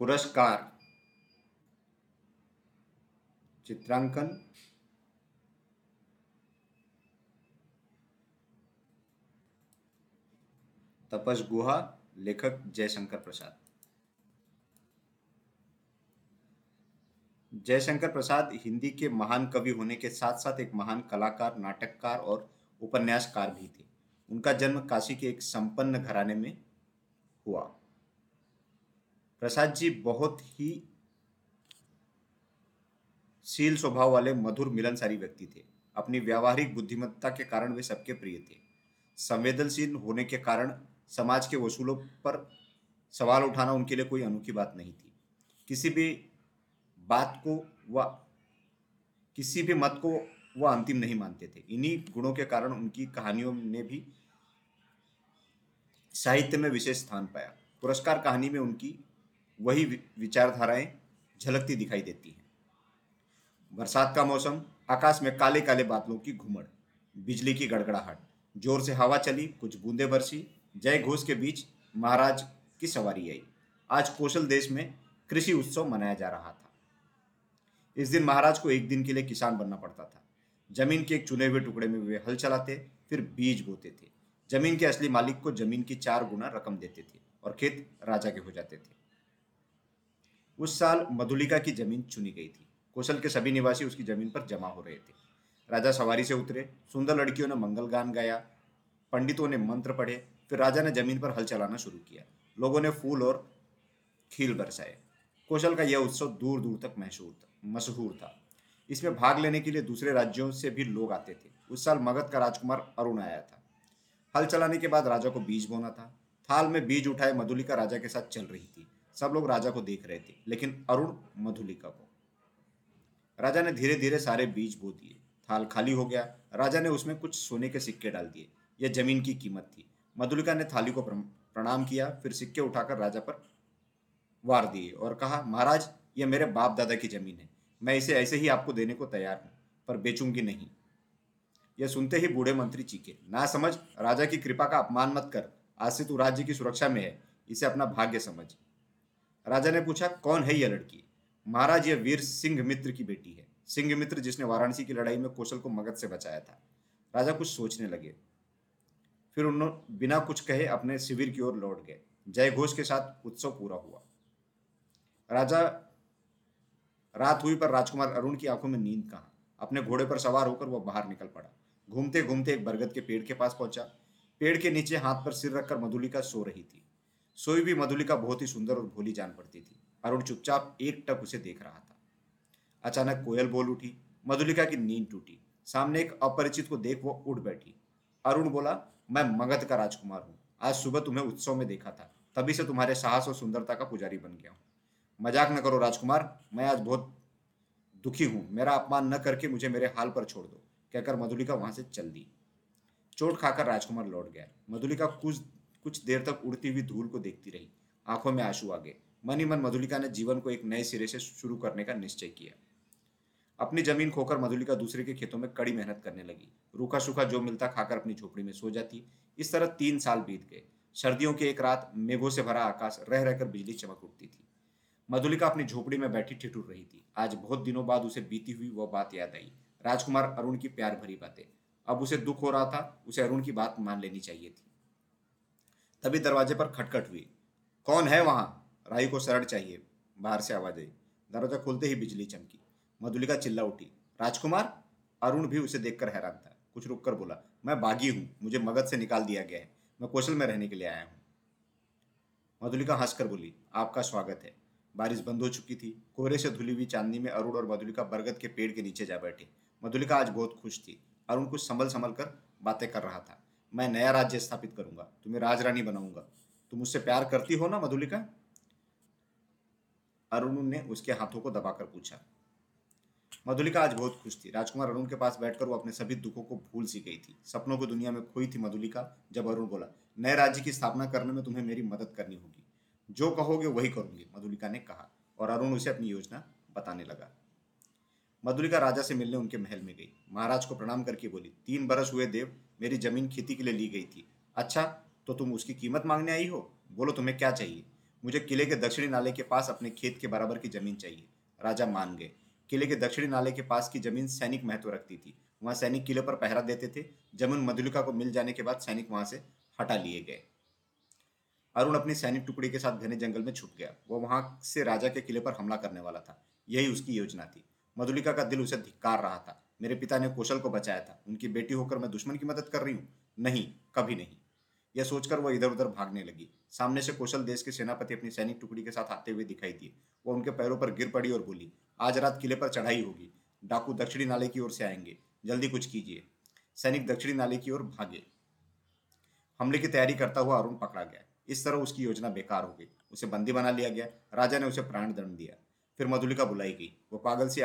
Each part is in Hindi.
पुरस्कार। चित्रांकन। तपस गुहा, लेखक जयशंकर प्रसाद। जयशंकर प्रसाद हिंदी के महान कवि होने के साथ साथ एक महान कलाकार, नाटककार और उपन्यासकार भी थे। उनका जन्म काशी के एक संपन्न घराने में हुआ। प्रसाद जी बहुत ही शील स्वभाव वाले, मधुर, मिलनसारी व्यक्ति थे। अपनी व्यावहारिक बुद्धिमत्ता के कारण वे सबके प्रिय थे। संवेदनशील होने के कारण समाज के वसूलों पर सवाल उठाना उनके लिए कोई अनोखी बात नहीं थी। किसी भी बात को व, किसी भी मत को वह अंतिम नहीं मानते थे। इन्हीं गुणों के कारण उनकी कहानियों ने भी साहित्य में विशेष स्थान पाया। पुरस्कार कहानी में उनकी वही विचारधाराएँ झलकती दिखाई देती हैं। बरसात का मौसम, आकाश में काले काले बादलों की घुमड़ बिजली की गड़गड़ाहट, ज़ोर से हवा चली, कुछ बूंदे बरसी, जय घोष के बीच महाराज की सवारी आई। आज कौशल देश में कृषि उत्सव मनाया जा रहा था। इस दिन महाराज को एक दिन के लिए किसान बनना पड़ता था। ज़मीन के एक चुने हुए टुकड़े में वे हल चलाते, फिर बीज बोते थे। ज़मीन के असली मालिक को ज़मीन की चार गुना रकम देते थे और खेत राजा के हो जाते थे। उस साल मधुलिका की ज़मीन चुनी गई थी। कौशल के सभी निवासी उसकी ज़मीन पर जमा हो रहे थे। राजा सवारी से उतरे, सुंदर लड़कियों ने मंगल गान गाया, पंडितों ने मंत्र पढ़े, फिर राजा ने ज़मीन पर हल चलाना शुरू किया। लोगों ने फूल और खील बरसाए। कौशल का यह उत्सव दूर दूर तक मशहूर था मशहूर था। इसमें भाग लेने के लिए दूसरे राज्यों से भी लोग आते थे। उस साल मगध का राजकुमार अरुण आया था। हल चलाने के बाद राजा को बीज बोना था। थाल में बीज उठाए मधुलिका राजा के साथ चल रही थी। सब लोग राजा को देख रहे थे, लेकिन अरुण मधुलिका को। राजा ने धीरे धीरे सारे बीज बो दिए। थाल खाली हो गया। राजा ने उसमें कुछ सोने के सिक्के डाल दिए। यह ज़मीन की कीमत थी। मधुलिका ने थाली को प्रणाम किया, फिर सिक्के उठाकर राजा पर वार दिए और कहा, महाराज, यह मेरे बाप दादा की ज़मीन है। मैं इसे ऐसे ही आपको देने को तैयार हूँ, पर बेचूँगी नहीं। यह सुनते ही बूढ़े मंत्री चीखे, ना समझ, राजा की कृपा का अपमान मत कर। आज से तू राज्य की सुरक्षा में है। इसे अपना भाग्य समझ। राजा ने पूछा, कौन है यह लड़की? महाराज यह वीर सिंह मित्र की बेटी है। सिंह मित्र जिसने वाराणसी की लड़ाई में कौशल को मगध से बचाया था। राजा कुछ सोचने लगे। फिर उन्होंने बिना कुछ कहे अपने शिविर की ओर लौट गए। जय घोष के साथ उत्सव पूरा हुआ। राजा, रात हुई पर राजकुमार अरुण की आँखों में नींद कहा? अपने घोड़े पर सवार होकर वह बाहर निकल पड़ा। घूमते घूमते एक बरगद के पेड़ के पास पहुँचा। पेड़ के नीचे हाथ पर सिर रखकर मधुलिका सो रही थी। सोई भी मधुलिका बहुत ही सुंदर और भोली जान पड़ती थी। अरुण चुपचाप एक टक उसे देख रहा था। अचानक कोयल बोल उठी। मधुलिका की नींद टूटी। सामने एक अपरिचित को देख वो उठ बैठी। अरुण बोला, मैं मगध का राजकुमार हूँ। आज सुबह तुम्हें उत्सव में देखा था। तभी से तुम्हारे साहस और सुंदरता का पुजारी बन गया हूँ। मज़ाक न करो राजकुमार। मैं आज बहुत दुखी हूँ। मेरा अपमान न करके मुझे मेरे हाल पर छोड़ दो। कहकर मधुलिका वहाँ से चल दी। चोट खाकर राजकुमार लौट गया। मधुलिका कुछ कुछ देर तक उड़ती हुई धूल को देखती रही। आँखों में आँसू आ गए। मन ही मन मधुलिका ने जीवन को एक नए सिरे से शुरू करने का निश्चय किया। अपनी ज़मीन खोकर मधुलिका दूसरे के खेतों में कड़ी मेहनत करने लगी। रूखा सूखा जो मिलता खाकर अपनी झोपड़ी में सो जाती। इस तरह तीन साल बीत गए। सर्दियों की एक रात मेघों से भरा आकाश रह रहकर बिजली चमक उठती थी। मधुलिका अपनी झोपड़ी में बैठी ठिठुर रही थी। आज बहुत दिनों बाद उसे बीती हुई वह बात याद आई। राजकुमार अरुण की प्यार भरी बातें। अब उसे दुख हो रहा था, उसे अरुण की बात मान लेनी चाहिए थी। तभी दरवाजे पर खटखट हुई। कौन है वहाँ? राही को शरण चाहिए। बाहर से आवाज़ आई। दरवाज़ा खोलते ही बिजली चमकी। मधुलिका चिल्ला उठी। राजकुमार? अरुण भी उसे देखकर हैरान था। कुछ रुक कर बोला, मैं बागी हूँ। मुझे मगध से निकाल दिया गया है। मैं कौशल में रहने के लिए आया हूँ। मधुलिका हंसकर बोली, आपका स्वागत है। बारिश बंद हो चुकी थी। कोहरे से धुली हुई चांदनी में अरुण और मधुलिका बरगद के पेड़ के नीचे जा बैठे। मधुलिका आज बहुत खुश थी। अरुण कुछ संभल संभल कर बातें कर रहा था। मैं नया राज्य स्थापित करूँगा, तुम्हें राजरानी बनाऊँगा। तुम मुझसे प्यार करती हो ना, मधुलिका? अरुण ने उसके हाथों को दबाकर पूछा। मधुलिका आज बहुत खुश थी। राजकुमार अरुण के पास बैठकर वो अपने सभी दुखों को भूल सी गई थी। सपनों की दुनिया में खोई थी मधुलिका जब अरुण बोला, नए राज्य की स्थापना करने में तुम्हें मेरी मदद करनी होगी। जो कहोगे वही करूँगी, मधुलिका ने कहा और अरुण उसे अपनी योजना बताने लगा। मधुलिका राजा से मिलने उनके महल में गई। महाराज को प्रणाम करके बोली, तीन बरस हुए देव, मेरी ज़मीन खेती के लिए ली गई थी। अच्छा तो तुम उसकी कीमत मांगने आई हो? बोलो तुम्हें क्या चाहिए? मुझे किले के दक्षिणी नाले के पास अपने खेत के बराबर की ज़मीन चाहिए राजा मान गए। किले के दक्षिणी नाले के पास की ज़मीन सैनिक महत्व रखती थी। वहाँ सैनिक किले पर पहरा देते थे। ज़मीन मधुलिका को मिल जाने के बाद सैनिक वहाँ से हटा लिए गए। अरुण अपनी सैनिक टुकड़ी के साथ घने जंगल में छुप गया। वो वहाँ से राजा के किले पर हमला करने वाला था। यही उसकी योजना थी। मधुलिका का दिल उसे धिक्कार रहा था। मेरे पिता ने कौशल को बचाया था। उनकी बेटी होकर मैं दुश्मन की मदद कर रही हूँ? नहीं, कभी नहीं। यह सोचकर वह इधर उधर भागने लगी। सामने से कौशल देश के सेनापति अपनी सैनिक टुकड़ी के साथ आते हुए दिखाई दिए। वो उनके पैरों पर गिर पड़ी और बोली, आज रात किले पर चढ़ाई होगी। डाकू दक्षिणी नाले की ओर से आएँगे। जल्दी कुछ कीजिए। सैनिक दक्षिणी नाले की ओर भागे। हमले की तैयारी करता हुआ अरुण पकड़ा गया। इस तरह उसकी योजना बेकार हो गई। उसे बंदी बना लिया गया। राजा ने उसे प्राण दंड दिया। फिर मधुलिका बुलाई गई। वो पागल से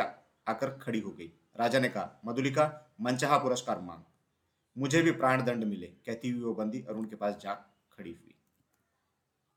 आकर खड़ी हो गई। राजा ने कहा, मधुलिका मनचाहा पुरस्कार मांग। मुझे भी प्राण दंड मिले, कहती हुई वो बंदी अरुण के पास जा खड़ी हुई।